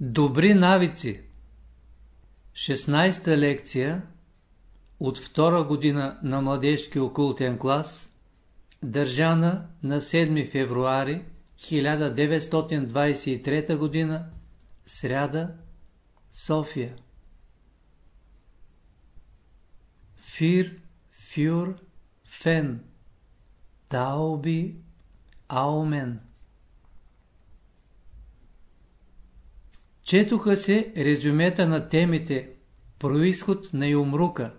Добри навици. 16-та лекция от втора година на младежки окултен клас държана на 7 февруари 1923 година сряда София. Фир, фюр, фен. Тауби, аумен Четоха се резюмета на темите Происход на юмрука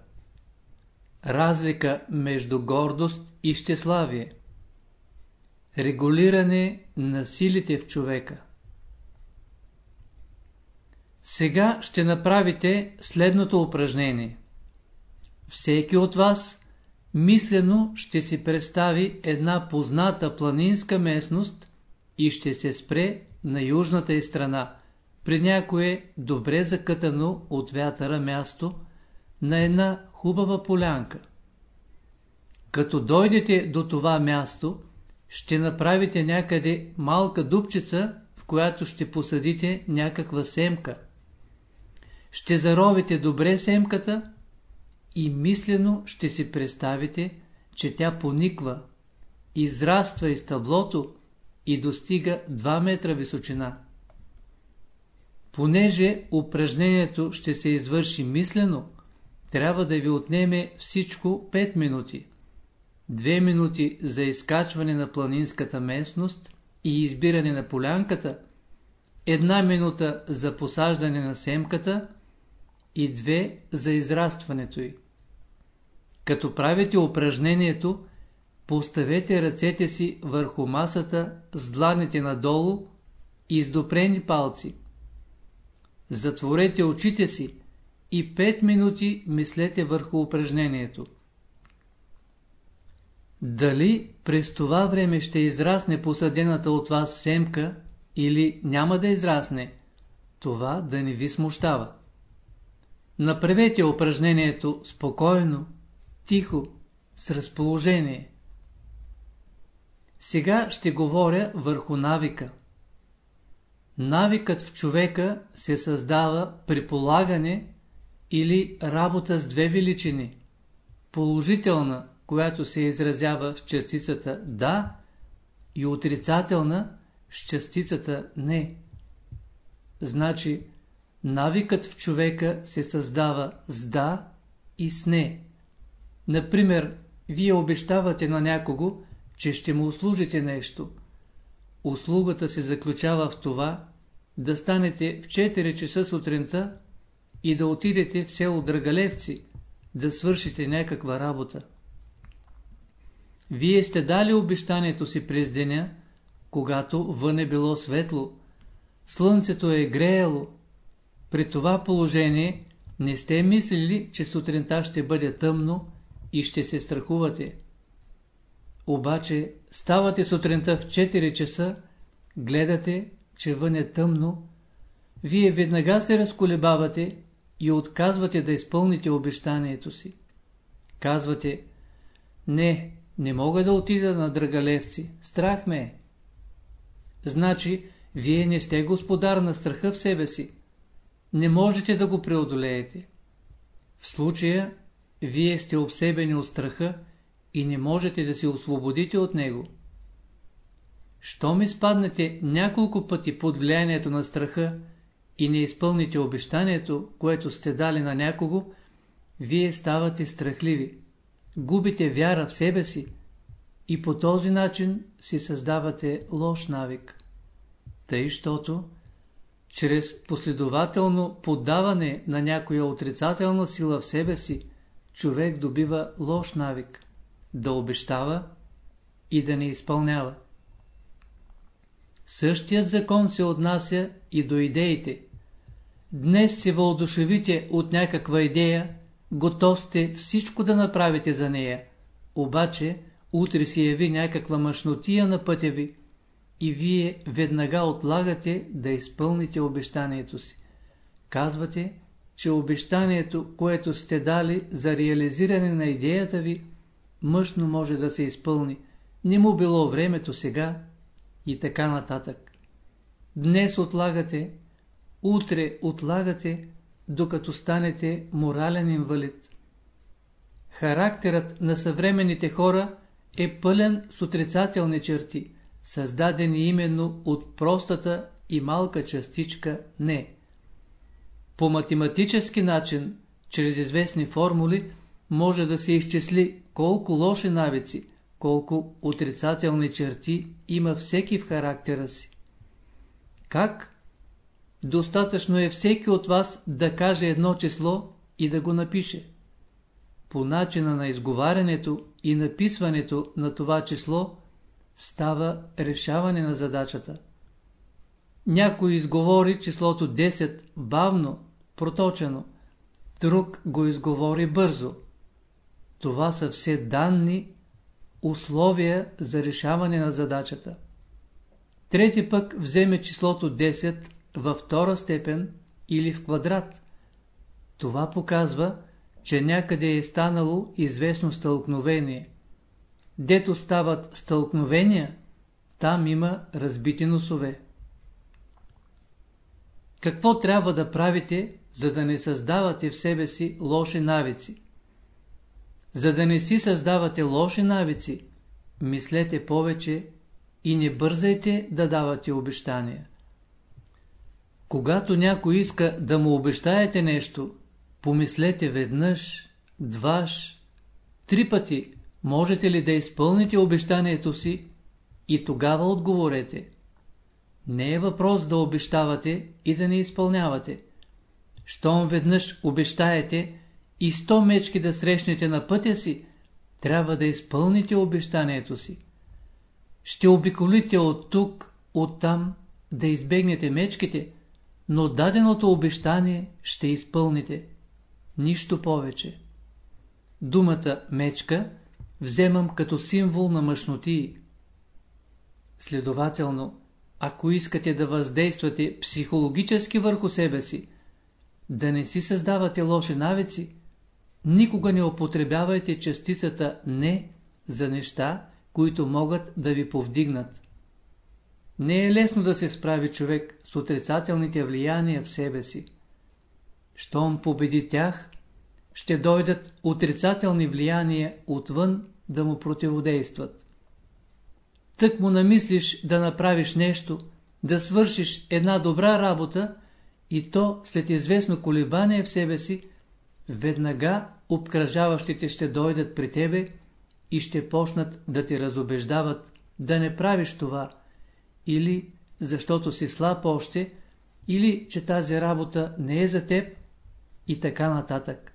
Разлика между гордост и щеславие Регулиране на силите в човека Сега ще направите следното упражнение. Всеки от вас мислено ще си представи една позната планинска местност и ще се спре на южната й страна – при някое добре закътано от вятъра място на една хубава полянка. Като дойдете до това място, ще направите някъде малка дупчица, в която ще посадите някаква семка. Ще заровите добре семката и мислено ще си представите, че тя пониква, израства из таблото и достига 2 метра височина. Понеже упражнението ще се извърши мислено, трябва да ви отнеме всичко 5 минути. 2 минути за изкачване на планинската местност и избиране на полянката, една минута за посаждане на семката и две за израстването й. Като правите упражнението, поставете ръцете си върху масата с дланите надолу и с допрени палци. Затворете очите си и 5 минути мислете върху упражнението. Дали през това време ще израсне посадената от вас семка или няма да израсне, това да не ви смущава. Направете упражнението спокойно, тихо, с разположение. Сега ще говоря върху навика. Навикът в човека се създава при полагане или работа с две величини. Положителна, която се изразява с частицата «да» и отрицателна с частицата «не». Значи, навикът в човека се създава с «да» и с «не». Например, вие обещавате на някого, че ще му услужите нещо. Услугата се заключава в това, да станете в 4 часа сутринта и да отидете в село Драгалевци, да свършите някаква работа. Вие сте дали обещанието си през деня, когато вън е било светло, слънцето е греело. При това положение не сте мислили, че сутринта ще бъде тъмно и ще се страхувате. Обаче ставате сутринта в 4 часа, гледате, че вън е тъмно, вие веднага се разколебавате и отказвате да изпълните обещанието си. Казвате, не, не мога да отида на Драгалевци, страх ме е. Значи, вие не сте господар на страха в себе си. Не можете да го преодолеете. В случая, вие сте обсебени от страха и не можете да се освободите от него. Щом изпаднете няколко пъти под влиянието на страха и не изпълните обещанието, което сте дали на някого, вие ставате страхливи, губите вяра в себе си и по този начин си създавате лош навик. Тъй, щото, чрез последователно поддаване на някоя отрицателна сила в себе си, човек добива лош навик, да обещава и да не изпълнява. Същият закон се отнася и до идеите. Днес се въодушевите от някаква идея, готов сте всичко да направите за нея, обаче утре се яви някаква мъжнотия на пътя ви и вие веднага отлагате да изпълните обещанието си. Казвате, че обещанието, което сте дали за реализиране на идеята ви, мъжно може да се изпълни. Не му било времето сега, и така нататък. Днес отлагате, утре отлагате, докато станете морален инвалид. Характерът на съвременните хора е пълен с отрицателни черти, създадени именно от простата и малка частичка «не». По математически начин, чрез известни формули, може да се изчисли колко лоши навици, колко отрицателни черти има всеки в характера си. Как? Достатъчно е всеки от вас да каже едно число и да го напише. По начина на изговарянето и написването на това число става решаване на задачата. Някой изговори числото 10 бавно, проточено, друг го изговори бързо. Това са все данни, условия за решаване на задачата. Трети пък вземе числото 10 във втора степен или в квадрат. Това показва, че някъде е станало известно стълкновение. Дето стават стълкновения, там има разбити носове. Какво трябва да правите, за да не създавате в себе си лоши навици? За да не си създавате лоши навици, мислете повече и не бързайте да давате обещания. Когато някой иска да му обещаете нещо, помислете веднъж, дваш, три пъти, можете ли да изпълните обещанието си и тогава отговорете. Не е въпрос да обещавате и да не изпълнявате. Щом веднъж обещаете и сто мечки да срещнете на пътя си, трябва да изпълните обещанието си. Ще обиколите от тук, от там, да избегнете мечките, но даденото обещание ще изпълните. Нищо повече. Думата мечка вземам като символ на мъжноти. Следователно, ако искате да въздействате психологически върху себе си, да не си създавате лоши навици, никога не употребявайте частицата «не» за неща, които могат да ви повдигнат. Не е лесно да се справи човек с отрицателните влияния в себе си. Щом победи тях, ще дойдат отрицателни влияния отвън да му противодействат. Тък му намислиш да направиш нещо, да свършиш една добра работа и то след известно колебание в себе си, веднага обкръжаващите ще дойдат при тебе и ще почнат да те разобеждават да не правиш това, или защото си слаб още, или че тази работа не е за теб и така нататък.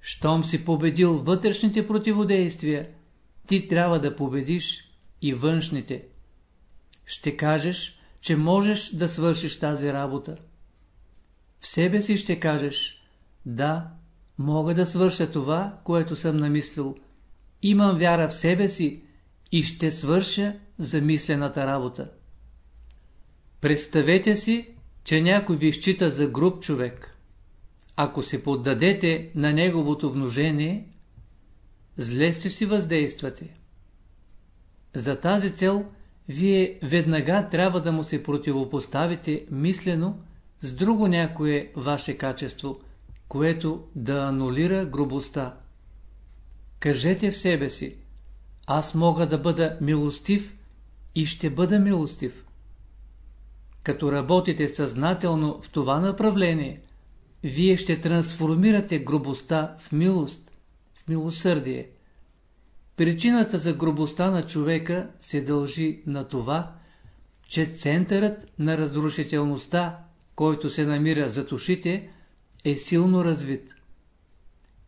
Щом си победил вътрешните противодействия, ти трябва да победиш и външните. Ще кажеш, че можеш да свършиш тази работа. В себе си ще кажеш, да, мога да свърша това, което съм намислил. Имам вяра в себе си и ще свърша замислената работа. Представете си, че някой ви счита за груб човек. Ако се поддадете на неговото вножение, зле ще си въздействате. За тази цел вие веднага трябва да му се противопоставите мислено с друго някое ваше качество, което да анулира грубостта. Кажете в себе си, аз мога да бъда милостив и ще бъда милостив. Като работите съзнателно в това направление, вие ще трансформирате грубостта в милост, в милосърдие. Причината за грубостта на човека се дължи на това, че центърът на разрушителността, който се намира зад ушите, е силно развит.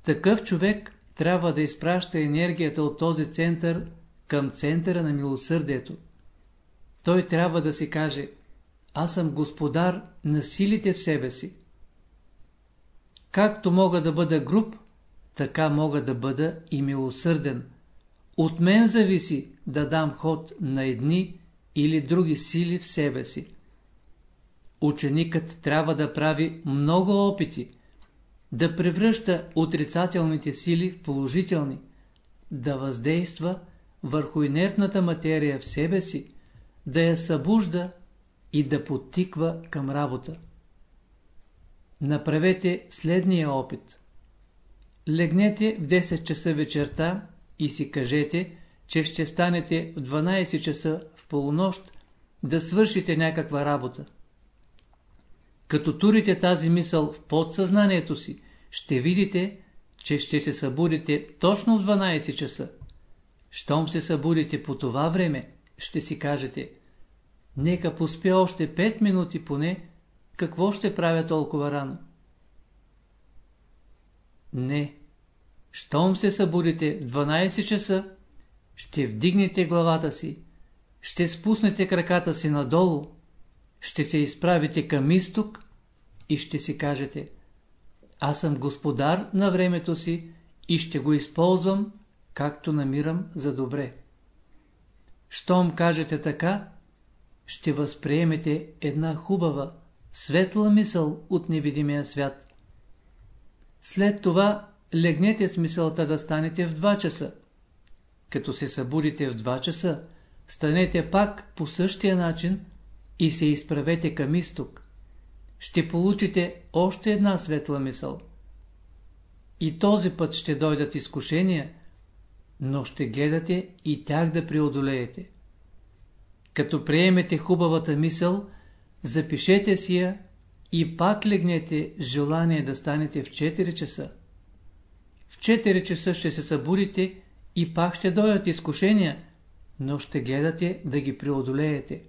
Такъв човек трябва да изпраща енергията от този център към центъра на милосърдието. Той трябва да си каже, аз съм господар на силите в себе си. Както мога да бъда груб, така мога да бъда и милосърден. От мен зависи да дам ход на едни или други сили в себе си. Ученикът трябва да прави много опити, да превръща отрицателните сили в положителни, да въздейства върху инертната материя в себе си, да я събужда и да потиква към работа. направете следния опит. Легнете в 10 часа вечерта и си кажете, че ще станете в 12 часа в полунощ да свършите някаква работа. Като турите тази мисъл в подсъзнанието си, ще видите, че ще се събудите точно в 12 часа. Щом се събудите по това време, ще си кажете, нека поспя още 5 минути поне, какво ще правя толкова рано? Не. Щом се събудите в 12 часа, ще вдигнете главата си, ще спуснете краката си надолу, ще се изправите към изток и ще си кажете Аз съм господар на времето си и ще го използвам, както намирам за добре. Щом кажете така, ще възприемете една хубава, светла мисъл от невидимия свят. След това легнете с мисълта да станете в 2 часа. Като се събудите в 2 часа, станете пак по същия начин и се изправете към изток. Ще получите още една светла мисъл. И този път ще дойдат изкушения, но ще гледате и тях да преодолеете. Като приемете хубавата мисъл, запишете си я и пак легнете желание да станете в 4 часа. В 4 часа ще се събудите и пак ще дойдат изкушения, но ще гледате да ги преодолеете.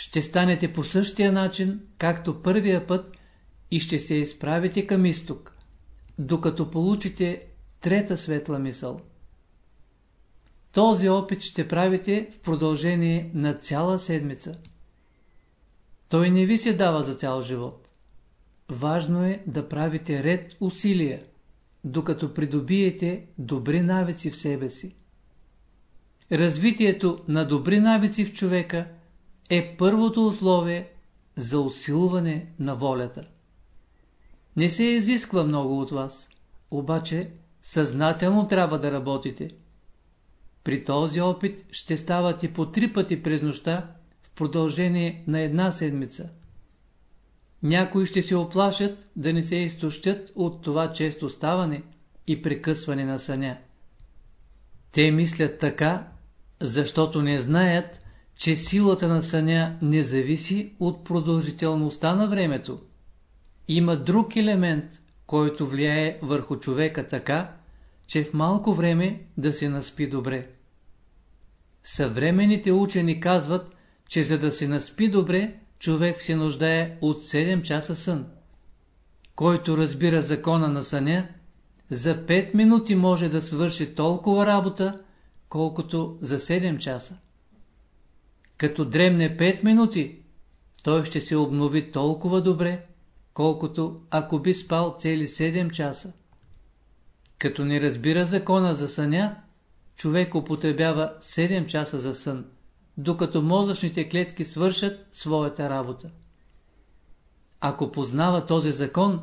Ще станете по същия начин, както първия път и ще се изправите към изток, докато получите трета светла мисъл. Този опит ще правите в продължение на цяла седмица. Той не ви се дава за цял живот. Важно е да правите ред усилия, докато придобиете добри навици в себе си. Развитието на добри навици в човека е първото условие за усилване на волята. Не се изисква много от вас, обаче съзнателно трябва да работите. При този опит ще ставате по три пъти през нощта в продължение на една седмица. Някои ще се оплашат да не се изтощат от това често ставане и прекъсване на съня. Те мислят така, защото не знаят, че силата на съня не зависи от продължителността на времето. Има друг елемент, който влияе върху човека така, че в малко време да се наспи добре. Съвременните учени казват, че за да се наспи добре, човек се нуждае от 7 часа сън. Който разбира закона на съня, за 5 минути може да свърши толкова работа, колкото за 7 часа. Като дремне 5 минути, той ще се обнови толкова добре, колкото ако би спал цели 7 часа. Като не разбира закона за съня, човек употребява 7 часа за сън, докато мозъчните клетки свършат своята работа. Ако познава този закон,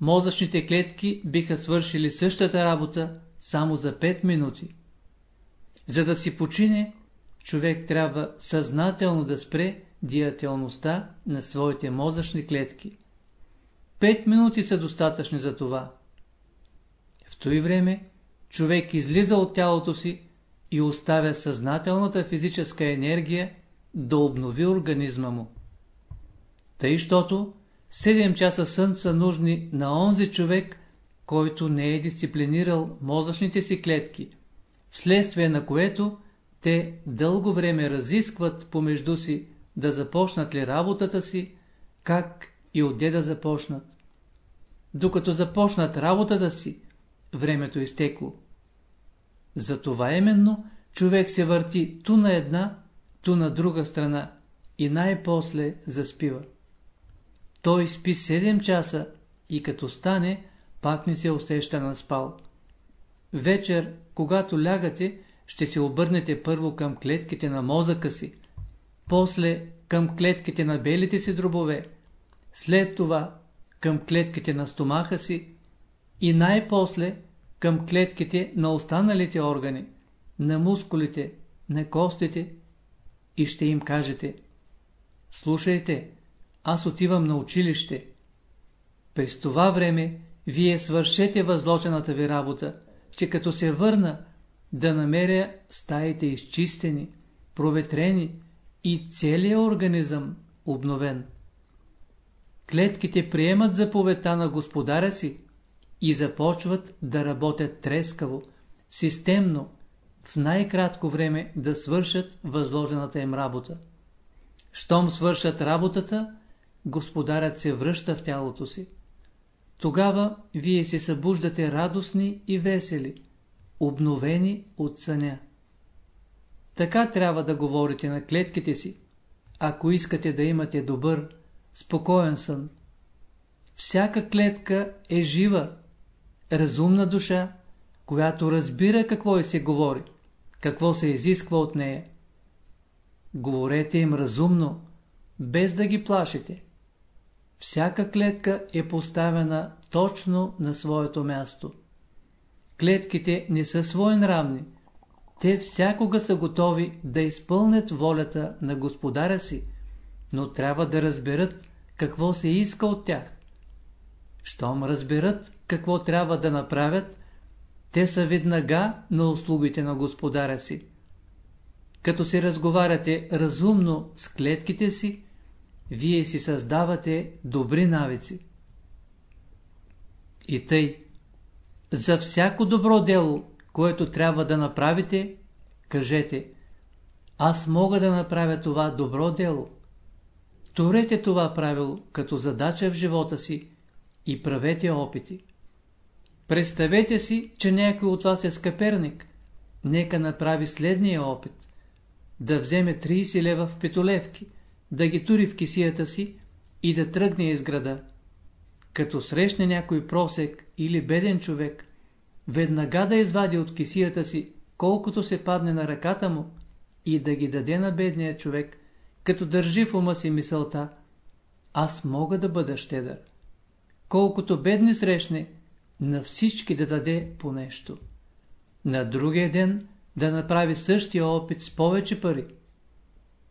мозъчните клетки биха свършили същата работа само за 5 минути. За да си почине, човек трябва съзнателно да спре диятелността на своите мозъчни клетки. Пет минути са достатъчни за това. В този време човек излиза от тялото си и оставя съзнателната физическа енергия да обнови организма му. Тъй, щото 7 часа сън са нужни на онзи човек, който не е дисциплинирал мозъчните си клетки, вследствие на което те дълго време разискват помежду си да започнат ли работата си, как и отде да започнат. Докато започнат работата си, времето изтекло. Затова именно човек се върти ту на една, ту на друга страна и най-после заспива. Той спи 7 часа и като стане, пак не се усеща на спал. Вечер, когато лягате, ще се обърнете първо към клетките на мозъка си, после към клетките на белите си дробове, след това към клетките на стомаха си и най-после към клетките на останалите органи, на мускулите, на костите и ще им кажете Слушайте, аз отивам на училище. През това време вие свършете възложената ви работа, че като се върна, да намеря стаите изчистени, проветрени и целият организъм обновен. Клетките приемат заповедта на господаря си и започват да работят трескаво, системно, в най-кратко време да свършат възложената им работа. Щом свършат работата, господарят се връща в тялото си. Тогава вие се събуждате радостни и весели, обновени от съня. Така трябва да говорите на клетките си, ако искате да имате добър, спокоен сън. Всяка клетка е жива, разумна душа, която разбира какво и се говори, какво се изисква от нея. Говорете им разумно, без да ги плашите. Всяка клетка е поставена точно на своето място. Клетките не са своенравни. Те всякога са готови да изпълнят волята на господаря си, но трябва да разберат какво се иска от тях. Щом разберат какво трябва да направят, те са веднага на услугите на господаря си. Като се разговаряте разумно с клетките си, вие си създавате добри навици. И тъй, за всяко добро дело, което трябва да направите, кажете, аз мога да направя това добро дело. Торете това правило като задача в живота си и правете опити. Представете си, че някой от вас е скъперник. Нека направи следния опит. Да вземе 30 лева в петолевки, да ги тури в кисията си и да тръгне из града. Като срещне някой просек или беден човек, веднага да извади от кисията си колкото се падне на ръката му и да ги даде на бедния човек, като държи в ума си мисълта «Аз мога да бъда щедър». Колкото бедни срещне, на всички да даде по нещо. На другия ден да направи същия опит с повече пари.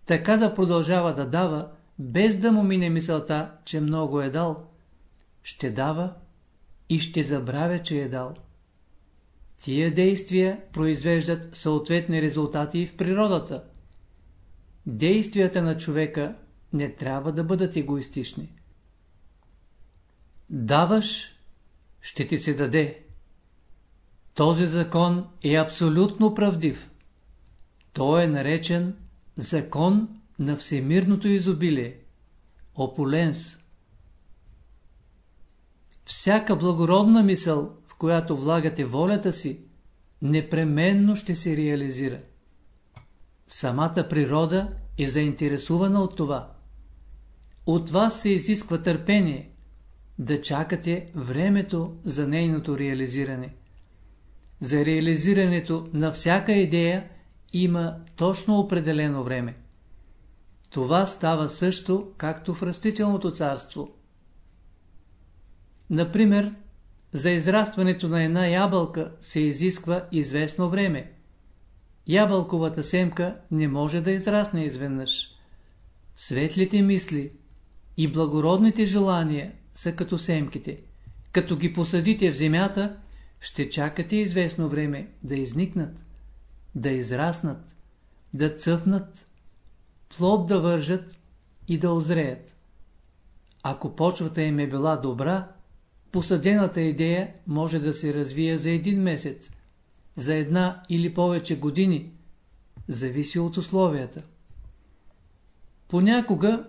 Така да продължава да дава, без да му мине мисълта, че много е дал. Ще дава и ще забравя, че е дал. Тия действия произвеждат съответни резултати и в природата. Действията на човека не трябва да бъдат егоистични. Даваш, ще ти се даде. Този закон е абсолютно правдив. Той е наречен закон на всемирното изобилие. Опуленс. Всяка благородна мисъл, в която влагате волята си, непременно ще се реализира. Самата природа е заинтересувана от това. От вас се изисква търпение, да чакате времето за нейното реализиране. За реализирането на всяка идея има точно определено време. Това става също, както в растителното царство. Например, за израстването на една ябълка се изисква известно време. Ябълковата семка не може да израсне изведнъж. Светлите мисли и благородните желания са като семките. Като ги посадите в земята, ще чакате известно време да изникнат, да израснат, да цъфнат, плод да вържат и да озреят. Ако почвата им е била добра, посадената идея може да се развие за един месец, за една или повече години, зависи от условията. Понякога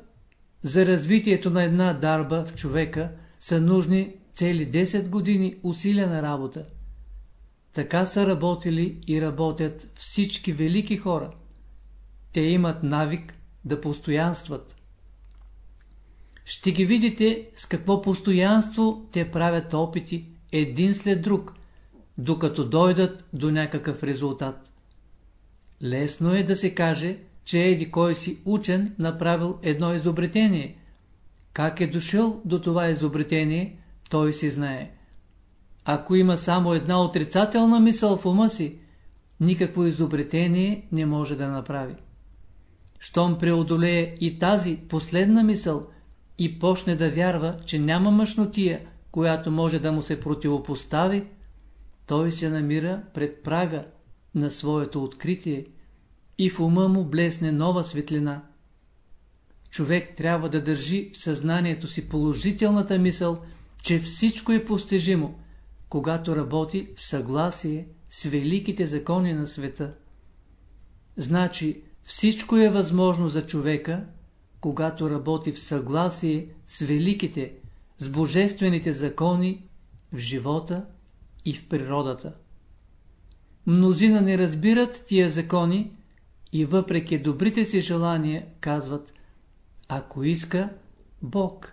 за развитието на една дарба в човека са нужни цели 10 години усилия на работа. Така са работили и работят всички велики хора. Те имат навик да постоянстват. Ще ги видите с какво постоянство те правят опити един след друг, докато дойдат до някакъв резултат. Лесно е да се каже, че еди кой си учен направил едно изобретение. Как е дошъл до това изобретение, той си знае. Ако има само една отрицателна мисъл в ума си, никакво изобретение не може да направи. Щом преодолее и тази последна мисъл, и почне да вярва, че няма мъжнотия, която може да му се противопостави, той се намира пред прага на своето откритие и в ума му блесне нова светлина. Човек трябва да държи в съзнанието си положителната мисъл, че всичко е постижимо, когато работи в съгласие с великите закони на света. Значи всичко е възможно за човека, когато работи в съгласие с великите, с божествените закони в живота и в природата. Мнозина не разбират тия закони и въпреки добрите си желания казват Ако иска, Бог.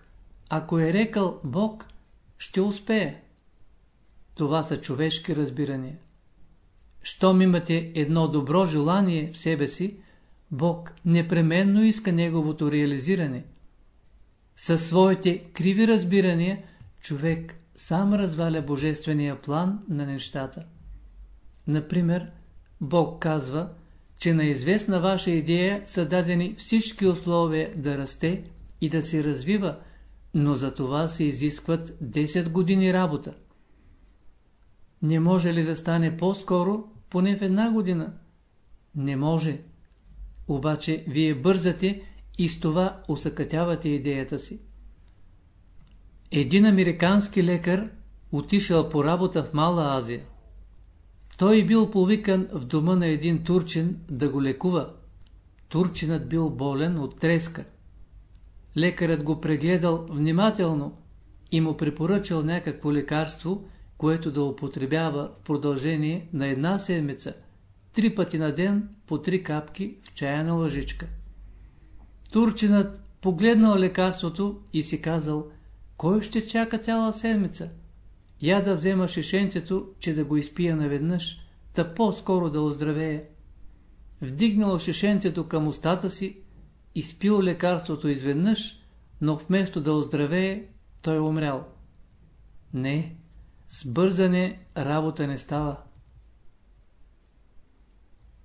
Ако е рекал Бог, ще успее. Това са човешки разбирания. Щом имате едно добро желание в себе си, Бог непременно иска неговото реализиране. Със своите криви разбирания, човек сам разваля божествения план на нещата. Например, Бог казва, че на известна ваша идея са дадени всички условия да расте и да се развива, но за това се изискват 10 години работа. Не може ли да стане по-скоро, поне в една година? Не може. Обаче вие бързате и с това усъкътявате идеята си. Един американски лекар отишъл по работа в Мала Азия. Той бил повикан в дома на един турчин да го лекува. Турчинът бил болен от треска. Лекарът го прегледал внимателно и му препоръчал някакво лекарство, което да употребява в продължение на една седмица, три пъти на ден по три капки в чаяна лъжичка. Турчинът погледнал лекарството и си казал, кой ще чака цяла седмица? Я да взема шишенцето, че да го изпия наведнъж, да по-скоро да оздравее. Вдигнал шишенцето към устата си, изпил лекарството изведнъж, но вместо да оздравее, той умрял. Не, с бързане работа не става.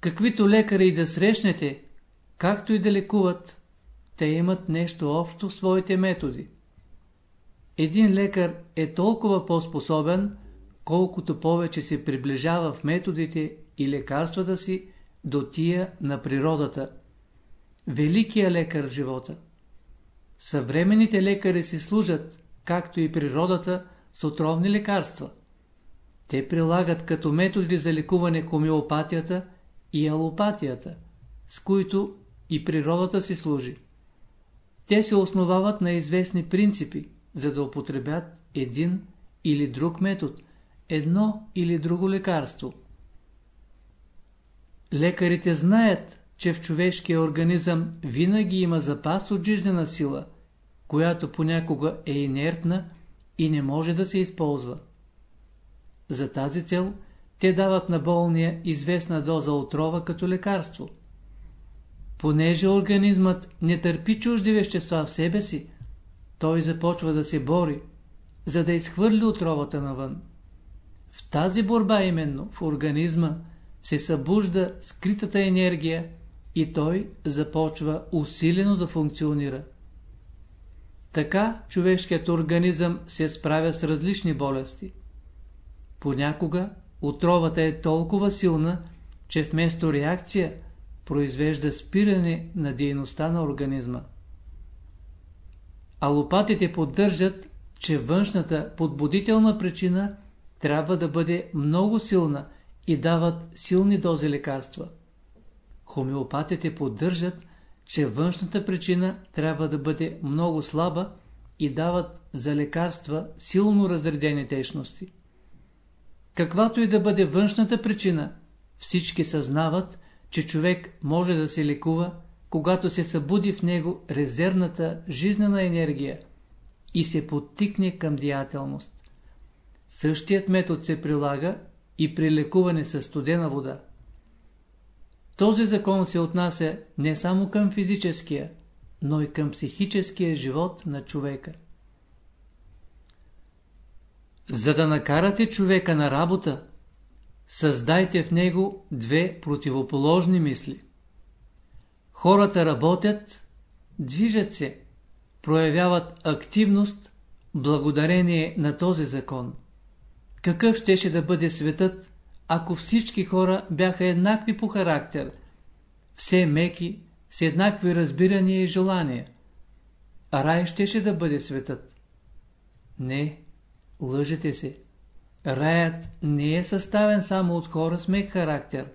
Каквито лекари и да срещнете, както и да лекуват, те имат нещо общо в своите методи. Един лекар е толкова по-способен, колкото повече се приближава в методите и лекарствата си до тия на природата. Великия лекар в живота. Съвременните лекари си служат, както и природата, с отровни лекарства. Те прилагат като методи за лекуване хомеопатията и алопатията, с които и природата си служи. Те се основават на известни принципи, за да употребят един или друг метод, едно или друго лекарство. Лекарите знаят, че в човешкия организъм винаги има запас от жизнена сила, която понякога е инертна и не може да се използва. За тази цел те дават на болния известна доза отрова като лекарство. Понеже организмът не търпи чужди вещества в себе си, той започва да се бори, за да изхвърли отровата навън. В тази борба именно в организма се събужда скритата енергия и той започва усилено да функционира. Така човешкият организъм се справя с различни болести. Понякога отровата е толкова силна, че вместо реакция произвежда спиране на дейността на организма. Алопатите поддържат, че външната подбудителна причина трябва да бъде много силна и дават силни дози лекарства. Хомеопатите поддържат, че външната причина трябва да бъде много слаба и дават за лекарства силно разредени течности. Каквато и да бъде външната причина, всички съзнават, че човек може да се лекува, когато се събуди в него резервната жизнена енергия и се подтикне към деятелност. Същият метод се прилага и при лекуване с студена вода. Този закон се отнася не само към физическия, но и към психическия живот на човека. За да накарате човека на работа, създайте в него две противоположни мисли. Хората работят, движат се, проявяват активност благодарение на този закон. Какъв щеше да бъде светът, ако всички хора бяха еднакви по характер, все меки, с еднакви разбирания и желания? А рай щеше да бъде светът. Не, лъжете се. Раят не е съставен само от хора с мек характер.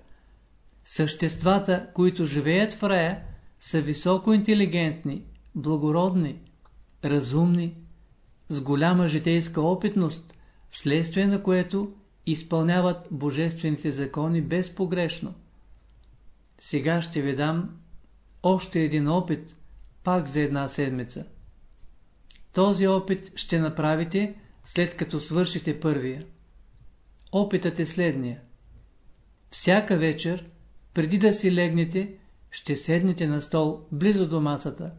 Съществата, които живеят в рая, са високо интелигентни, благородни, разумни, с голяма житейска опитност, вследствие на което изпълняват божествените закони безпогрешно. Сега ще ви дам още един опит, пак за една седмица. Този опит ще направите, след като свършите първия. Опитът е следния. Всяка вечер, преди да си легнете, ще седнете на стол близо до масата.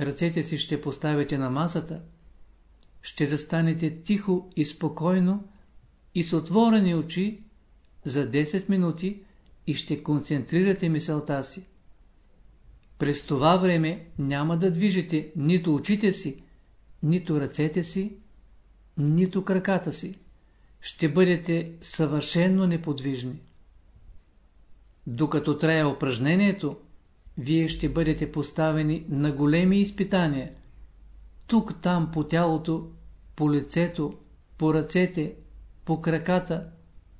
Ръцете си ще поставите на масата. Ще застанете тихо и спокойно и с отворени очи за 10 минути и ще концентрирате мисълта си. През това време няма да движите нито очите си, нито ръцете си, нито краката си. Ще бъдете съвършенно неподвижни. Докато трае упражнението, вие ще бъдете поставени на големи изпитания. Тук, там, по тялото, по лицето, по ръцете, по краката,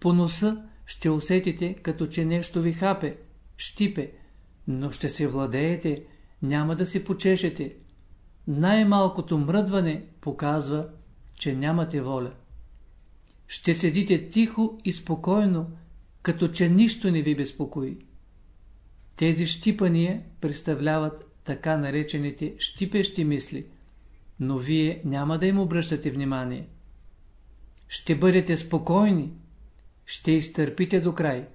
по носа ще усетите, като че нещо ви хапе, щипе, но ще се владеете, няма да се почешете. Най-малкото мръдване показва, че нямате воля. Ще седите тихо и спокойно, като че нищо не ви безпокои. Тези щипания представляват така наречените щипещи мисли, но вие няма да им обръщате внимание. Ще бъдете спокойни, ще изтърпите до край.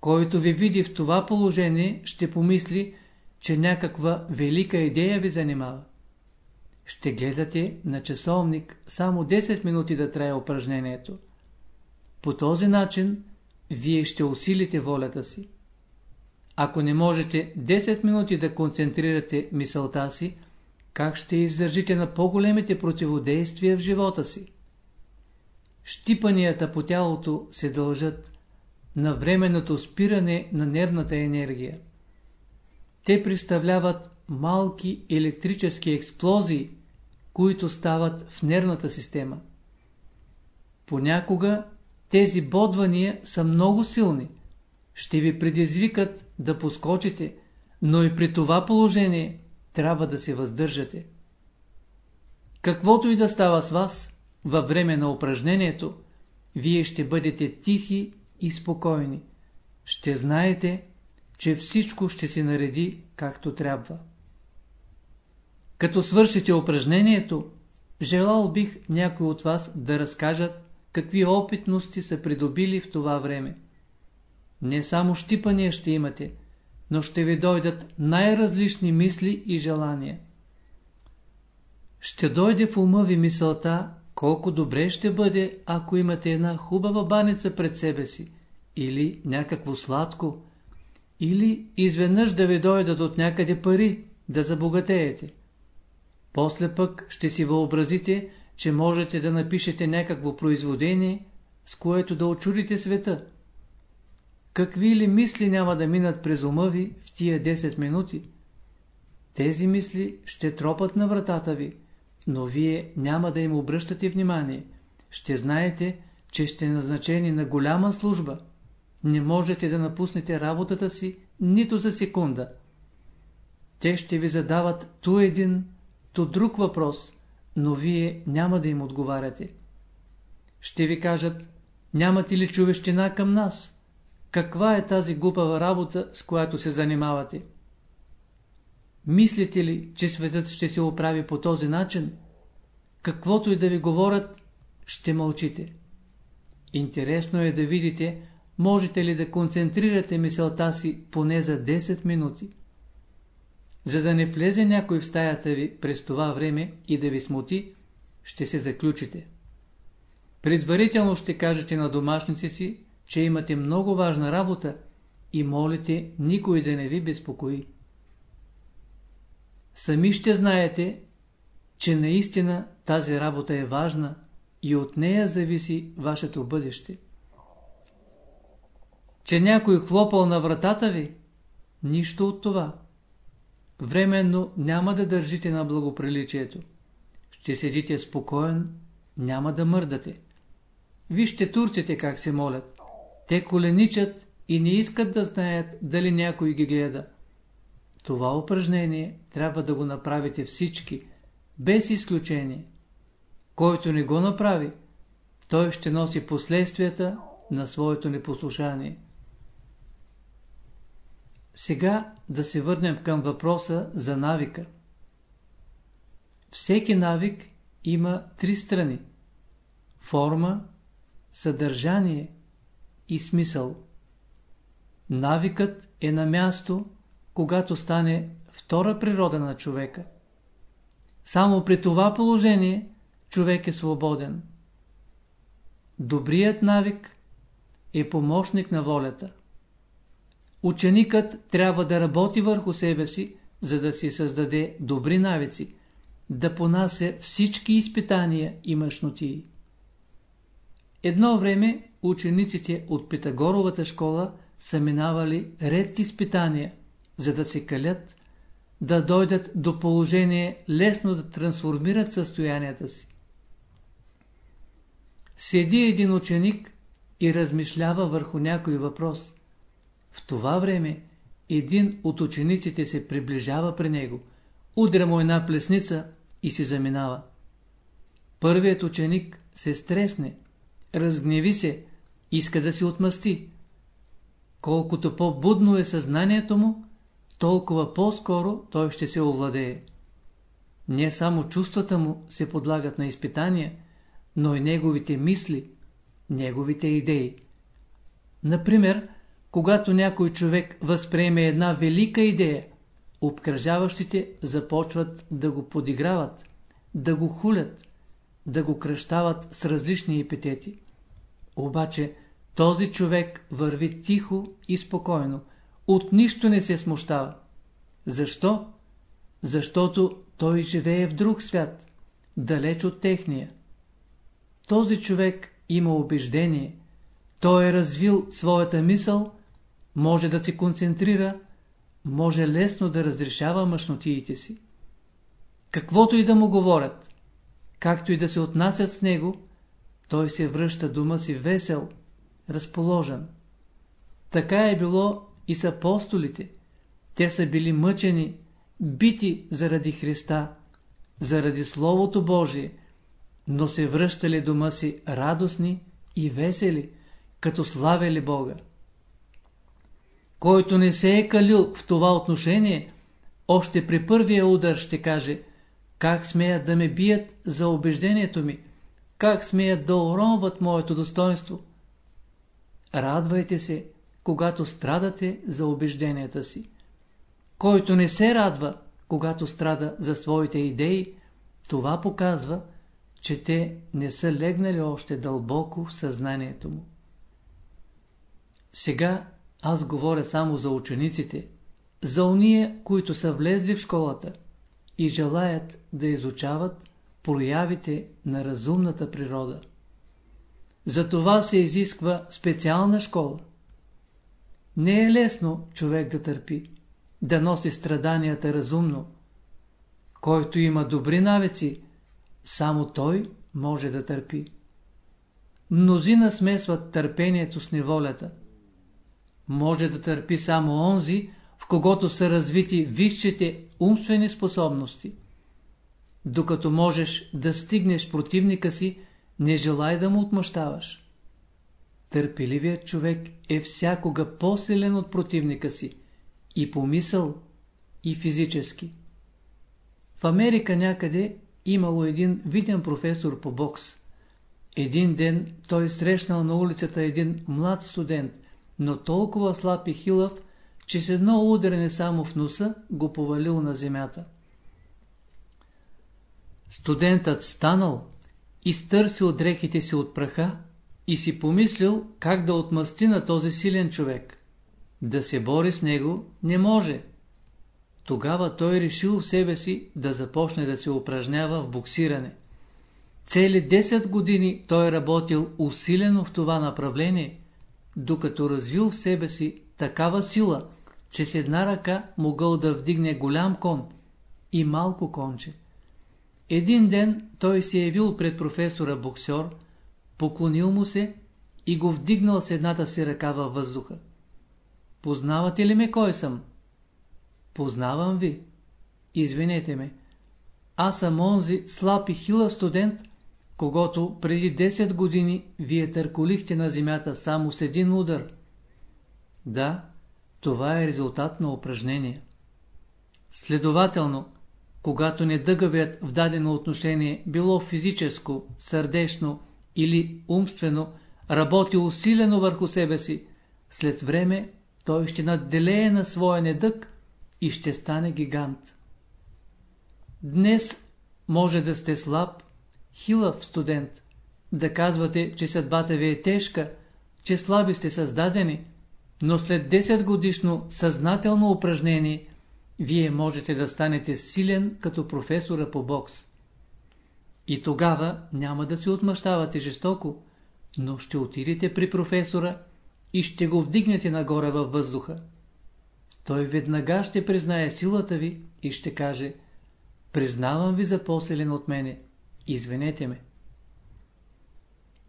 Който ви види в това положение, ще помисли, че някаква велика идея ви занимава. Ще гледате на часовник само 10 минути да трае упражнението. По този начин вие ще усилите волята си. Ако не можете 10 минути да концентрирате мисълта си, как ще издържите на по-големите противодействия в живота си? Щипанията по тялото се дължат на временното спиране на нервната енергия. Те представляват малки електрически експлозии, които стават в нервната система. Понякога тези бодвания са много силни. Ще ви предизвикат да поскочите, но и при това положение трябва да се въздържате. Каквото и да става с вас, във време на упражнението, вие ще бъдете тихи и спокойни. Ще знаете, че всичко ще се нареди както трябва. Като свършите упражнението, желал бих някой от вас да разкажат какви опитности са придобили в това време. Не само щипания ще имате, но ще ви дойдат най-различни мисли и желания. Ще дойде в ума ви мисълта, колко добре ще бъде, ако имате една хубава баница пред себе си, или някакво сладко, или изведнъж да ви дойдат от някъде пари, да забогатеете. После пък ще си въобразите, че можете да напишете някакво произведение, с което да очурите света. Какви ли мисли няма да минат през ума ви в тия 10 минути? Тези мисли ще тропат на вратата ви, но вие няма да им обръщате внимание. Ще знаете, че сте назначени на голяма служба. Не можете да напуснете работата си нито за секунда. Те ще ви задават ту един, ту друг въпрос, но вие няма да им отговаряте. Ще ви кажат, нямате ли човещина към нас? Каква е тази глупава работа, с която се занимавате? Мислите ли, че светът ще се оправи по този начин? Каквото и да ви говорят, ще мълчите. Интересно е да видите, можете ли да концентрирате мисълта си поне за 10 минути. За да не влезе някой в стаята ви през това време и да ви смути, ще се заключите. Предварително ще кажете на домашните си, че имате много важна работа и молите никой да не ви безпокои. сами ще знаете, че наистина тази работа е важна и от нея зависи вашето бъдеще. Че някой хлопал на вратата ви? Нищо от това. Временно няма да държите на благоприличието. Ще седите спокоен, няма да мърдате. Вижте турците как се молят. Те коленичат и не искат да знаят дали някой ги гледа. Това упражнение трябва да го направите всички, без изключение. Който не го направи, той ще носи последствията на своето непослушание. Сега да се върнем към въпроса за навика. Всеки навик има три страни – форма, съдържание и смисъл. Навикът е на място, когато стане втора природа на човека. Само при това положение човек е свободен. Добрият навик е помощник на волята. Ученикът трябва да работи върху себе си, за да си създаде добри навици, да понася всички изпитания и мъжноти. Едно време учениците от Питагоровата школа са минавали ред изпитания, за да се калят, да дойдат до положение лесно да трансформират състоянията си. Седи един ученик и размишлява върху някой въпрос. В това време един от учениците се приближава при него, удря му една плесница и се заминава. Първият ученик се стресне, разгневи се, иска да се отмъсти. Колкото по-будно е съзнанието му, толкова по-скоро той ще се овладее. Не само чувствата му се подлагат на изпитания, но и неговите мисли, неговите идеи. Например, когато някой човек възприеме една велика идея, обкръжаващите започват да го подиграват, да го хулят, да го кръщават с различни епитети. Обаче този човек върви тихо и спокойно, от нищо не се смущава. Защо? Защото той живее в друг свят, далеч от техния. Този човек има убеждение, той е развил своята мисъл, може да се концентрира, може лесно да разрешава мъжнотиите си. Каквото и да му говорят, както и да се отнасят с него, той се връща дома си весел, разположен. Така е било и с апостолите. Те са били мъчени, бити заради Христа, заради Словото Божие, но се връщали дома си радостни и весели, като славили Бога. Който не се е калил в това отношение, още при първия удар ще каже, как смеят да ме бият за убеждението ми, как смеят да уронват моето достоинство. Радвайте се, когато страдате за убежденията си. Който не се радва, когато страда за своите идеи, това показва, че те не са легнали още дълбоко в съзнанието му. Сега аз говоря само за учениците, за уния, които са влезли в школата и желаят да изучават проявите на разумната природа. За това се изисква специална школа. Не е лесно човек да търпи, да носи страданията разумно. Който има добри навици, само той може да търпи. Мнозина смесват търпението с неволята. Може да търпи само онзи, в когото са развити висшите умствени способности. Докато можеш да стигнеш противника си, не желай да му отмъщаваш. Търпеливият човек е всякога по-силен от противника си, и по мисъл, и физически. В Америка някъде имало един виден професор по бокс. Един ден той срещнал на улицата един млад студент, но толкова слаб и хилав, че с едно ударене само в носа го повалил на земята. Студентът станал, изтърсил дрехите си от праха и си помислил как да отмъсти на този силен човек. Да се бори с него не може. Тогава той решил в себе си да започне да се упражнява в боксиране. Цели 10 години той работил усилено в това направление, докато развил в себе си такава сила, че с една ръка могъл да вдигне голям кон и малко конче. Един ден той се е явил пред професора боксер, поклонил му се и го вдигнал с едната си ръка във въздуха. Познавате ли ме кой съм? Познавам ви. Извинете ме. Аз съм онзи слаб и хилав студент, когато преди 10 години вие търколихте на земята само с един удар. Да, това е резултат на упражнение. Следователно, когато недъгавият в дадено отношение, било физическо, сърдечно или умствено, работи усилено върху себе си, след време той ще надделее на своя недъг и ще стане гигант. Днес може да сте слаб, хилав студент, да казвате, че съдбата ви е тежка, че слаби сте създадени, но след 10 годишно съзнателно упражнение, вие можете да станете силен като професора по бокс. И тогава няма да се отмъщавате жестоко, но ще отидете при професора и ще го вдигнете нагоре във въздуха. Той веднага ще признае силата ви и ще каже Признавам ви за по-силен от мене. Извинете ме.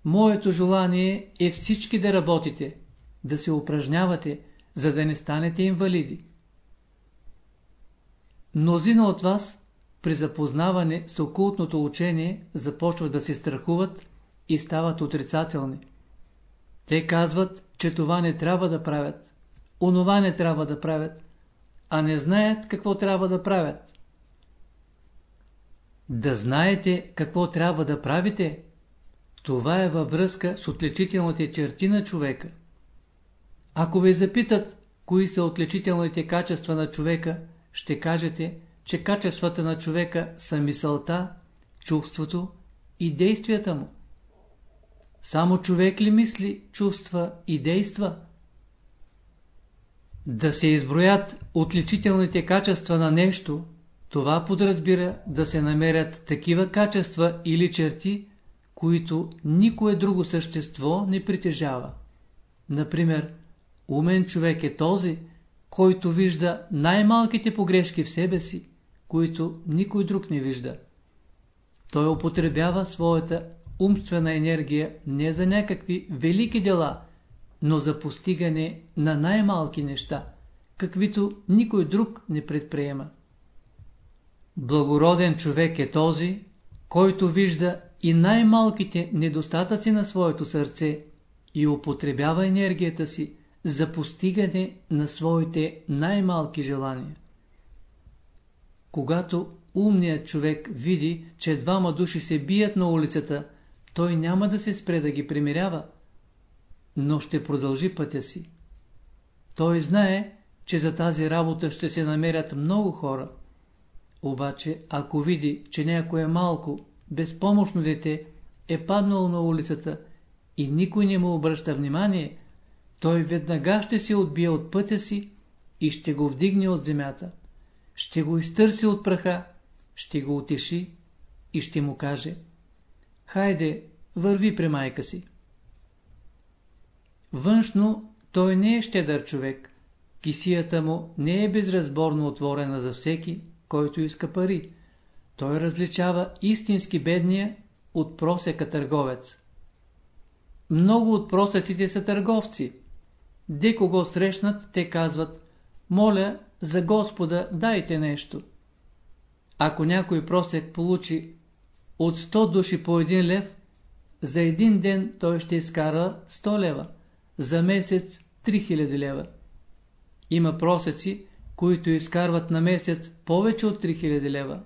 Моето желание е всички да работите, да се упражнявате, за да не станете инвалиди. Мнозина от вас при запознаване с окултното учение започват да се страхуват и стават отрицателни. Те казват, че това не трябва да правят, онова не трябва да правят, а не знаят какво трябва да правят. Да знаете какво трябва да правите, това е във връзка с отличителните черти на човека. Ако ви запитат, кои са отличителните качества на човека, ще кажете, че качествата на човека са мисълта, чувството и действията му. Само човек ли мисли, чувства и действа? Да се изброят отличителните качества на нещо, това подразбира да се намерят такива качества или черти, които никое друго същество не притежава. Например, умен човек е този, който вижда най-малките погрешки в себе си, които никой друг не вижда. Той употребява своята умствена енергия не за някакви велики дела, но за постигане на най-малки неща, каквито никой друг не предприема. Благороден човек е този, който вижда и най-малките недостатъци на своето сърце и употребява енергията си за постигане на своите най-малки желания. Когато умният човек види, че двама души се бият на улицата, той няма да се спре да ги примирява, но ще продължи пътя си. Той знае, че за тази работа ще се намерят много хора. Обаче, ако види, че някое малко, безпомощно дете е паднало на улицата и никой не му обръща внимание, той веднага ще се отбие от пътя си и ще го вдигне от земята. Ще го изтърси от праха, ще го утеши и ще му каже Хайде, върви при майка си. Външно той не е щедър човек. Кисията му не е безразборно отворена за всеки, който иска пари. Той различава истински бедния от просека търговец. Много от просеците са търговци. Де кого срещнат, те казват, моля, за Господа дайте нещо. Ако някой просек получи от 100 души по един лев, за един ден той ще изкара 100 лева, за месец 3000 лева. Има просеци, които изкарват на месец повече от 3000 лева.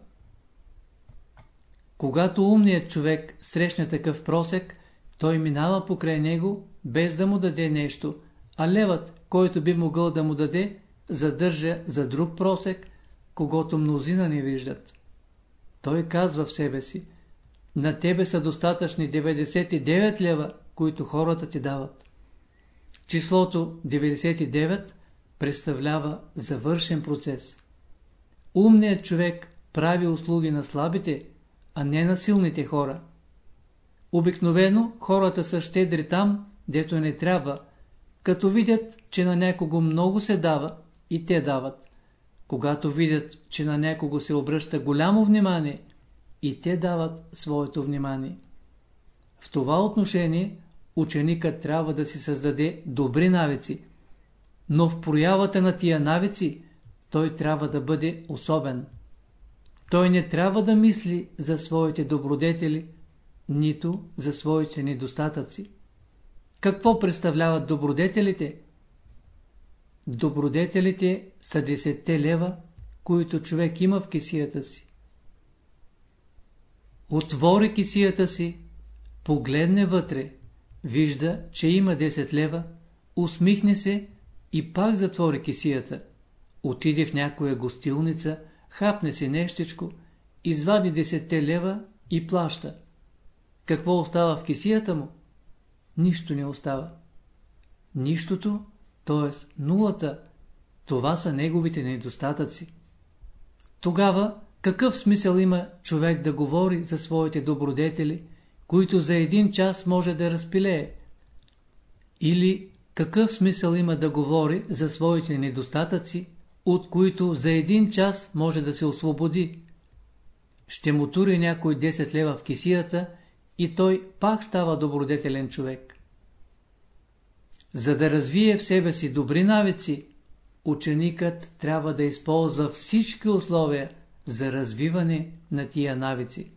Когато умният човек срещне такъв просек, той минава покрай него, без да му даде нещо, а левът, който би могъл да му даде, задържа за друг просек, когато мнозина не виждат. Той казва в себе си, на тебе са достатъчни 99 лева, които хората ти дават. Числото 99 представлява завършен процес. умният човек прави услуги на слабите, а не на силните хора. Обикновено хората са щедри там, дето не трябва, като видят, че на някого много се дава, и те дават. Когато видят, че на някого се обръща голямо внимание, и те дават своето внимание. В това отношение ученикът трябва да си създаде добри навици, но в проявата на тия навици той трябва да бъде особен. Той не трябва да мисли за своите добродетели, нито за своите недостатъци. Какво представляват добродетелите? Добродетелите са десетте лева, които човек има в кисията си. Отвори кисията си, погледне вътре, вижда, че има 10 лева, усмихне се и пак затвори кисията. Отиде в някоя гостилница, хапне си нещичко, извади 10 лева и плаща. Какво остава в кисията му? Нищо не остава. Нищото, т.е. нулата, това са неговите недостатъци. Тогава какъв смисъл има човек да говори за своите добродетели, които за един час може да разпилее? Или какъв смисъл има да говори за своите недостатъци, от които за един час може да се освободи? Ще му тури някой 10 лева в кисията и той пак става добродетелен човек. За да развие в себе си добри навици, ученикът трябва да използва всички условия за развиване на тия навици.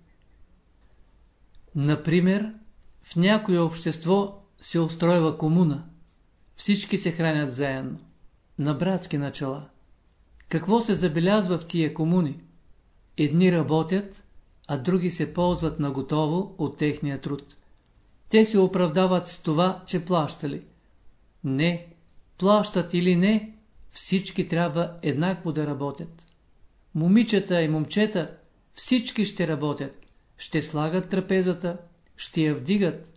Например, в някое общество се устройва комуна. Всички се хранят заедно, на братски начала. Какво се забелязва в тия комуни? Едни работят, а други се ползват на готово от техния труд. Те се оправдават с това, че плащали. Не, плащат или не, всички трябва еднакво да работят. Момичета и момчета, всички ще работят. Ще слагат трапезата, ще я вдигат,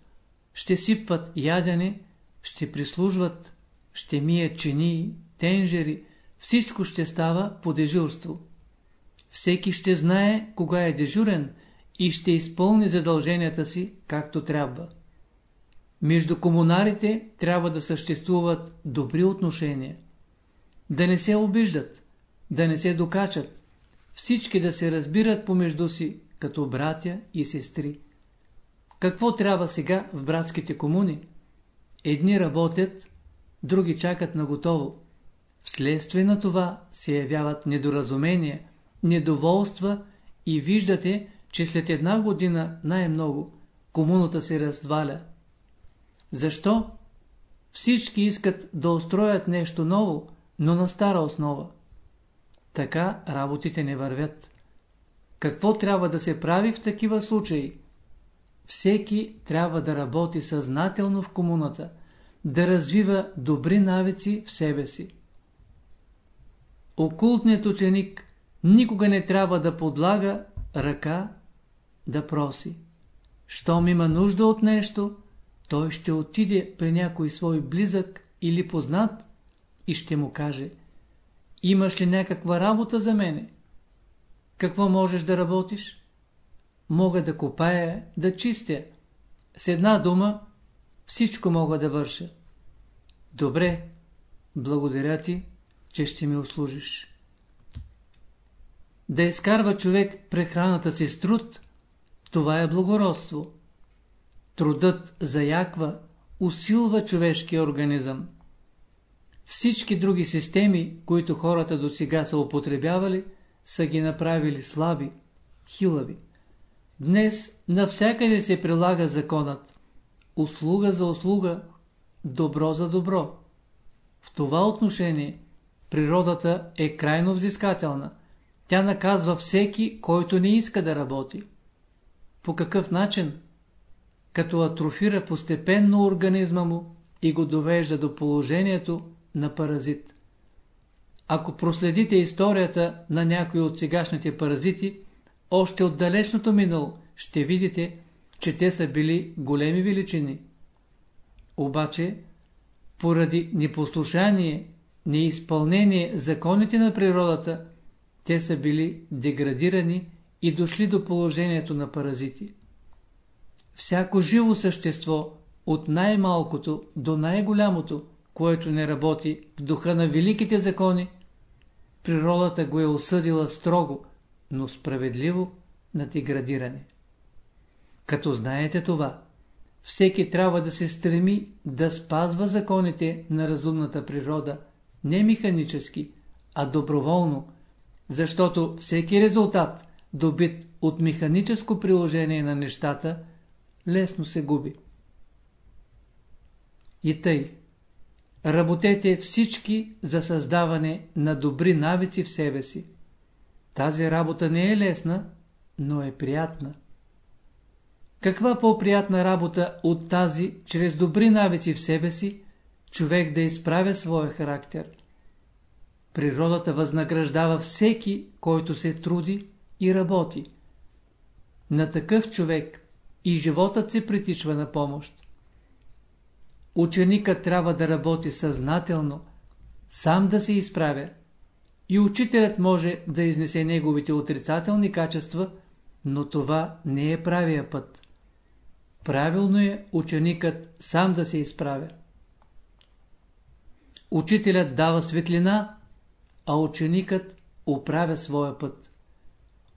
ще сипват ядене, ще прислужват, ще мият чини, тенжери, всичко ще става по дежурство. Всеки ще знае кога е дежурен и ще изпълни задълженията си както трябва. Между комунарите трябва да съществуват добри отношения. Да не се обиждат, да не се докачат, всички да се разбират помежду си като братя и сестри. Какво трябва сега в братските комуни? Едни работят, други чакат на готово. Вследствие на това се явяват недоразумения, недоволства и виждате, че след една година най-много комуната се разваля. Защо? Всички искат да устроят нещо ново, но на стара основа. Така работите не вървят. Какво трябва да се прави в такива случаи? Всеки трябва да работи съзнателно в комуната, да развива добри навици в себе си. Окултният ученик никога не трябва да подлага ръка да проси. Щом има нужда от нещо, той ще отиде при някой свой близък или познат и ще му каже Имаш ли някаква работа за мене? Какво можеш да работиш? Мога да копая, да чистя. С една дума всичко мога да върша. Добре, благодаря ти, че ще ми услужиш. Да изкарва човек прехраната си с труд, това е благородство. Трудът заяква, усилва човешкия организъм. Всички други системи, които хората до сега са употребявали, са ги направили слаби, хилави. Днес навсякъде се прилага законът. Услуга за услуга, добро за добро. В това отношение природата е крайно взискателна. Тя наказва всеки, който не иска да работи. По какъв начин? Като атрофира постепенно организма му и го довежда до положението на паразит. Ако проследите историята на някои от сегашните паразити, още от далечното минало ще видите, че те са били големи величини. Обаче, поради непослушание, неизпълнение законите на природата, те са били деградирани и дошли до положението на паразити. Всяко живо същество, от най-малкото до най-голямото, което не работи в духа на великите закони, природата го е осъдила строго, но справедливо на деградиране. Като знаете това, всеки трябва да се стреми да спазва законите на разумната природа, не механически, а доброволно, защото всеки резултат, добит от механическо приложение на нещата, лесно се губи. И тъй, работете всички за създаване на добри навици в себе си. Тази работа не е лесна, но е приятна. Каква по-приятна работа от тази, чрез добри навици в себе си, човек да изправя своя характер? Природата възнаграждава всеки, който се труди и работи. На такъв човек и животът се притичва на помощ. Ученикът трябва да работи съзнателно, сам да се изправя. И учителят може да изнесе неговите отрицателни качества, но това не е правия път. Правилно е ученикът сам да се изправя. Учителят дава светлина, а ученикът оправя своя път.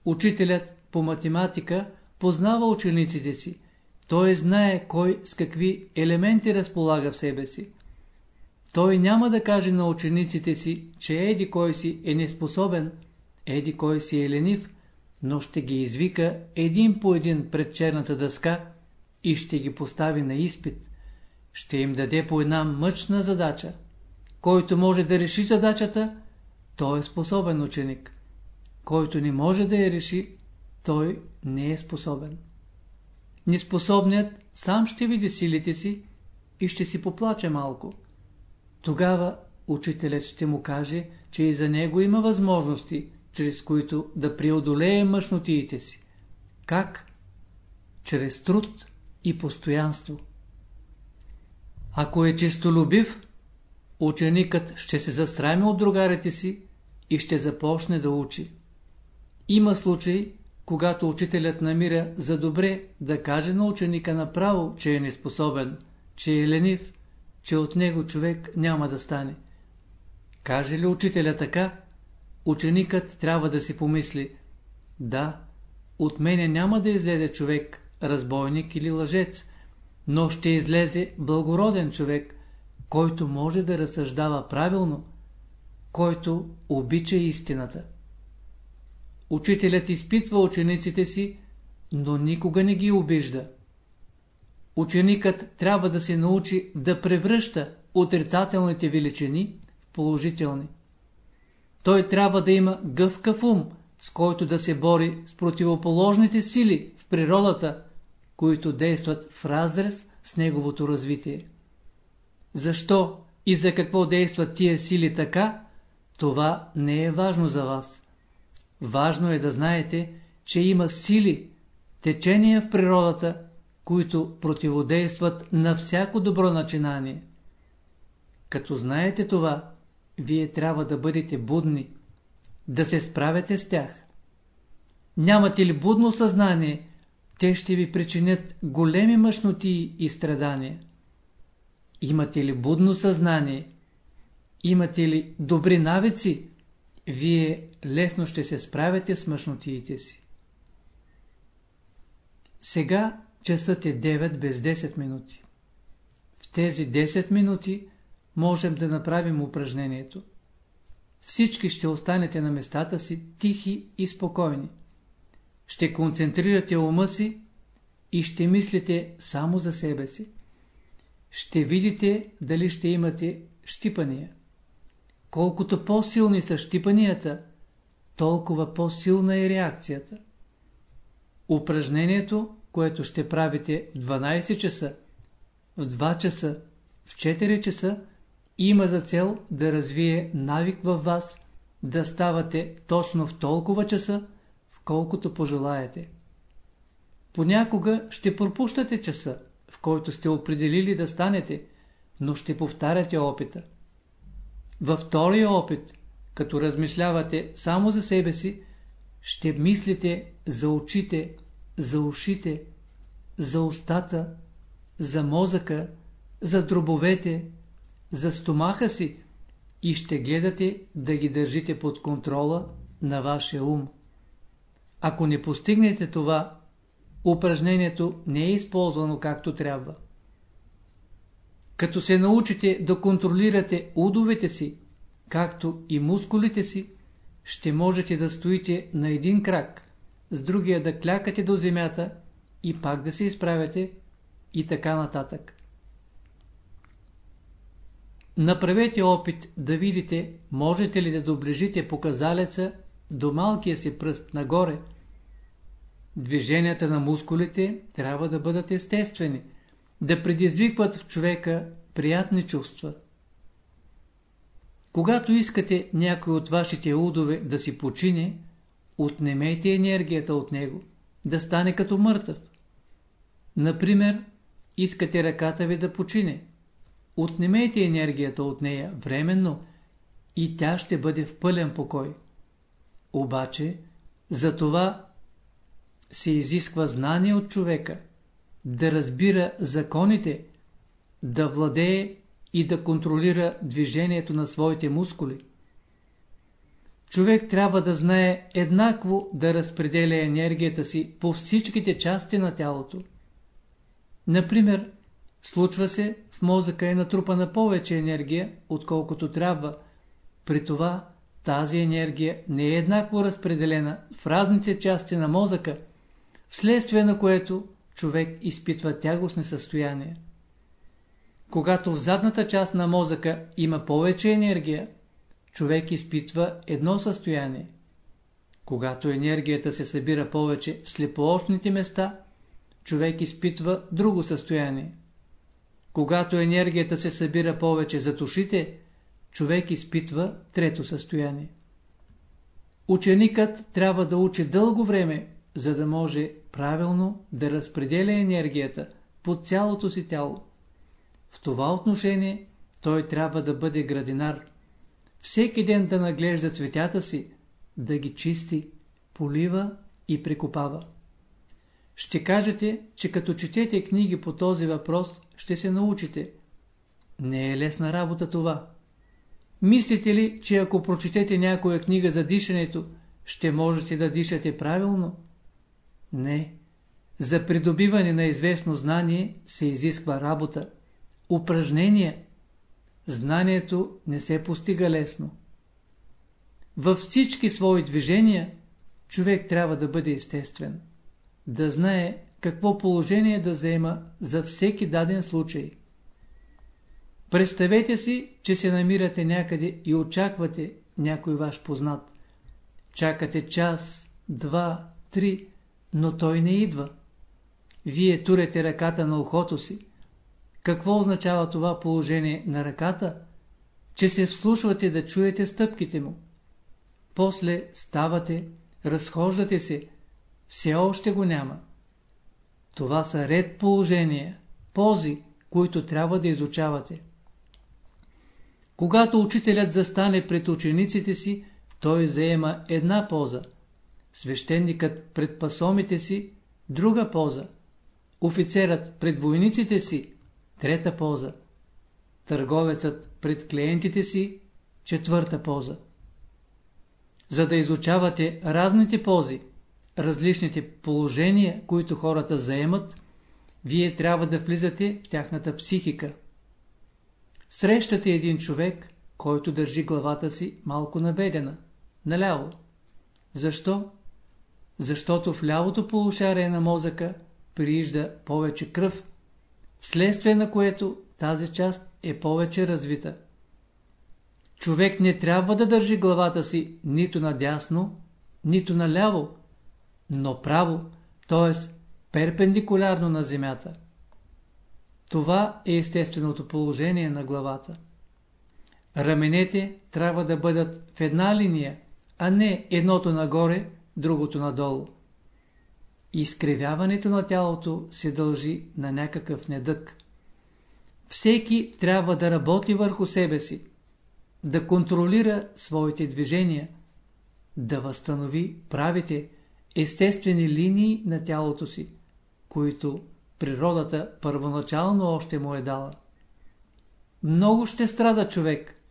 Учителят по математика познава учениците си, той знае кой с какви елементи разполага в себе си. Той няма да каже на учениците си, че еди кой си е неспособен, еди кой си е ленив, но ще ги извика един по един пред черната дъска и ще ги постави на изпит. Ще им даде по една мъчна задача. Който може да реши задачата, той е способен ученик. Който не може да я реши, той не е способен. Неспособният сам ще види силите си и ще си поплаче малко. Тогава учителят ще му каже, че и за него има възможности, чрез които да преодолее мъжнотиите си. Как? Чрез труд и постоянство. Ако е честолюбив, ученикът ще се застрами от другарите си и ще започне да учи. Има случаи, когато учителят намира за добре да каже на ученика направо, че е неспособен, че е ленив, че от него човек няма да стане. Каже ли учителя така, ученикът трябва да си помисли, да, от мене няма да излезе човек, разбойник или лъжец, но ще излезе благороден човек, който може да разсъждава правилно, който обича истината. Учителят изпитва учениците си, но никога не ги обижда. Ученикът трябва да се научи да превръща отрицателните величини в положителни. Той трябва да има гъвкав ум, с който да се бори с противоположните сили в природата, които действат в разрез с неговото развитие. Защо и за какво действат тия сили така, това не е важно за вас. Важно е да знаете, че има сили, течения в природата, които противодействат на всяко добро начинание. Като знаете това, вие трябва да бъдете будни, да се справяте с тях. Нямате ли будно съзнание, те ще ви причинят големи мъжноти и страдания. Имате ли будно съзнание, имате ли добри навици, вие лесно ще се справяте с мъжнотиите си. Сега часът е 9 без 10 минути. В тези 10 минути можем да направим упражнението. Всички ще останете на местата си тихи и спокойни. Ще концентрирате ума си и ще мислите само за себе си. Ще видите дали ще имате щипания. Колкото по-силни са щипанията, толкова по-силна е реакцията. Упражнението, което ще правите в 12 часа, в 2 часа, в 4 часа, има за цел да развие навик във вас, да ставате точно в толкова часа, в колкото пожелаете. Понякога ще пропущате часа, в който сте определили да станете, но ще повтаряте опита. Във втория опит, като размишлявате само за себе си, ще мислите за очите, за ушите, за устата, за мозъка, за дробовете, за стомаха си и ще гледате да ги държите под контрола на вашия ум. Ако не постигнете това, упражнението не е използвано както трябва. Като се научите да контролирате удовете си, както и мускулите си, ще можете да стоите на един крак, с другия да клякате до земята и пак да се изправяте и така нататък. Направете опит да видите, можете ли да доближите показалеца до малкия си пръст нагоре. Движенията на мускулите трябва да бъдат естествени, да предизвикват в човека приятни чувства. Когато искате някой от вашите удове да си почине, отнемете енергията от него, да стане като мъртъв. Например, искате ръката ви да почине. Отнемете енергията от нея временно и тя ще бъде в пълен покой. Обаче, за това се изисква знание от човека, да разбира законите, да владее и да контролира движението на своите мускули. Човек трябва да знае еднакво да разпределя енергията си по всичките части на тялото. Например, случва се в мозъка е натрупана повече енергия, отколкото трябва. При това тази енергия не е еднакво разпределена в разните части на мозъка, вследствие на което човек изпитва тягостни състояния. Когато в задната част на мозъка има повече енергия, човек изпитва едно състояние. Когато енергията се събира повече в слепоочните места, човек изпитва друго състояние. Когато енергията се събира повече за ушите, човек изпитва трето състояние. Ученикът трябва да учи дълго време, за да може правилно да разпределя енергията по цялото си тяло. В това отношение той трябва да бъде градинар. Всеки ден да наглежда цветята си, да ги чисти, полива и прекопава. Ще кажете, че като четете книги по този въпрос, ще се научите. Не е лесна работа това. Мислите ли, че ако прочетете някоя книга за дишането, ще можете да дишате правилно? Не. За придобиване на известно знание се изисква работа, упражнение. Знанието не се постига лесно. Във всички свои движения човек трябва да бъде естествен, да знае какво положение да взема за всеки даден случай. Представете си, че се намирате някъде и очаквате някой ваш познат. Чакате час, два, три, но той не идва. Вие турете ръката на ухото си. Какво означава това положение на ръката? Че се вслушвате да чуете стъпките му. После ставате, разхождате се, все още го няма. Това са ред положения, пози, които трябва да изучавате. Когато учителят застане пред учениците си, той заема една поза. Свещеникът пред пасомите си – друга поза. Офицерът пред войниците си – трета поза. Търговецът пред клиентите си – четвърта поза. За да изучавате разните пози, различните положения, които хората заемат, вие трябва да влизате в тяхната психика. Срещате един човек, който държи главата си малко наведена, наляво. Защо? Защото в лявото полушарие на мозъка приижда повече кръв, вследствие на което тази част е повече развита. Човек не трябва да държи главата си нито надясно, нито наляво, но право, т.е. перпендикулярно на земята. Това е естественото положение на главата. Раменете трябва да бъдат в една линия, а не едното нагоре, другото надолу. Изкривяването на тялото се дължи на някакъв недък. Всеки трябва да работи върху себе си. да контролира своите движения, да възстанови правите, естествени линии на тялото си, които природата първоначално още му е дала. Много ще страда човек,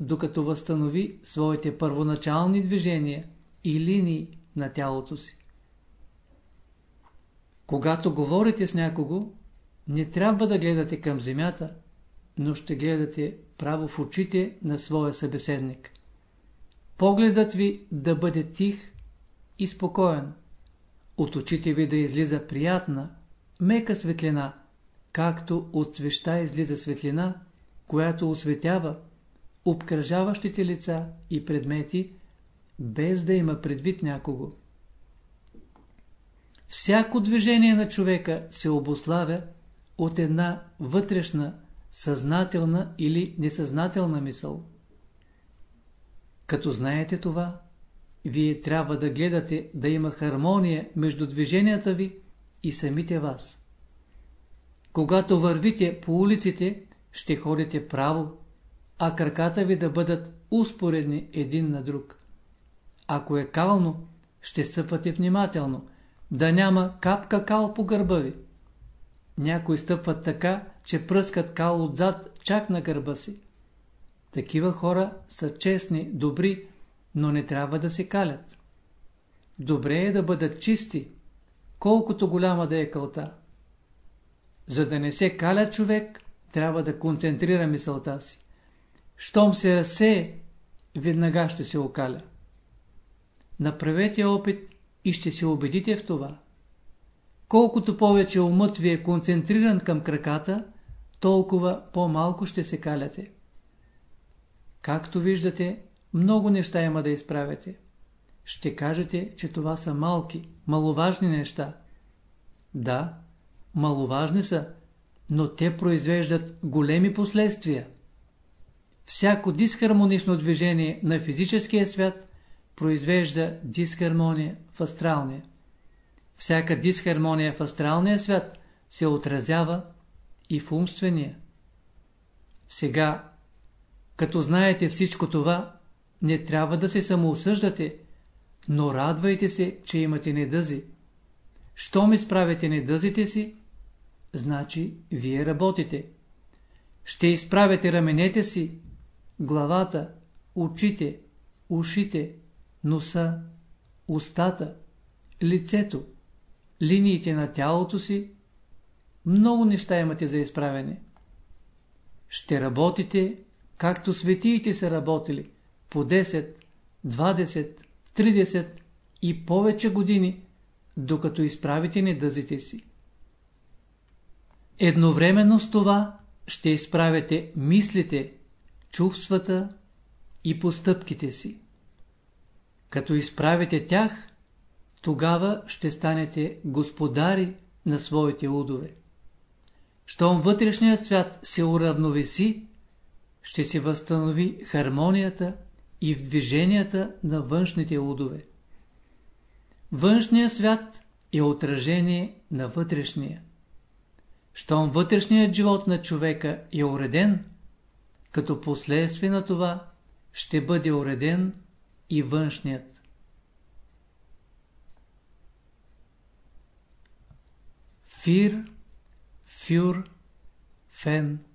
докато възстанови своите първоначални движения и линии на тялото си. Когато говорите с някого, не трябва да гледате към земята, но ще гледате право в очите на своя събеседник. Погледът ви да бъде тих и спокоен. От очите ви да излиза приятна, мека светлина, както от свеща излиза светлина, която осветява обкръжаващите лица и предмети, без да има предвид някого. Всяко движение на човека се обославя от една вътрешна, съзнателна или несъзнателна мисъл. Като знаете това, вие трябва да гледате да има хармония между движенията ви и самите вас. Когато вървите по улиците, ще ходите право, а краката ви да бъдат успоредни един на друг. Ако е кално, ще стъпвате внимателно, да няма капка кал по гърба ви. Някои стъпват така, че пръскат кал отзад чак на гърба си. Такива хора са честни, добри, но не трябва да се калят. Добре е да бъдат чисти, колкото голяма да е кълта. За да не се каля човек, трябва да концентрира мисълта си. Щом се разсее, веднага ще се окаля. Направете опит и ще се убедите в това. Колкото повече умът ви е концентриран към краката, толкова по-малко ще се каляте. Както виждате, много неща има да изправяте. Ще кажете, че това са малки, маловажни неща. Да, маловажни са, но те произвеждат големи последствия. Всяко дисхармонично движение на физическия свят произвежда дисхармония в астралния. Всяка дисхармония в астралния свят се отразява и в умствения. Сега, като знаете всичко това, не трябва да се самоосъждате, но радвайте се, че имате недъзи. Щом изправите недъзите си, значи вие работите. Ще изправите раменете си, главата, очите, ушите, носа, устата, лицето, линиите на тялото си, много неща имате за изправене. Ще работите, както светиите са работили, по 10, 20, 30 и повече години, докато изправите недъзите си. Едновременно с това ще изправяте мислите, чувствата и постъпките си. Като изправите тях, тогава ще станете господари на своите удове. Щом вътрешният свят се уравновеси, ще се възстанови хармонията и в движенията на външните удове. Външният свят е отражение на вътрешния. Щом вътрешният живот на човека е уреден, като последствие на това ще бъде уреден и външният. Фир, фюр, фен –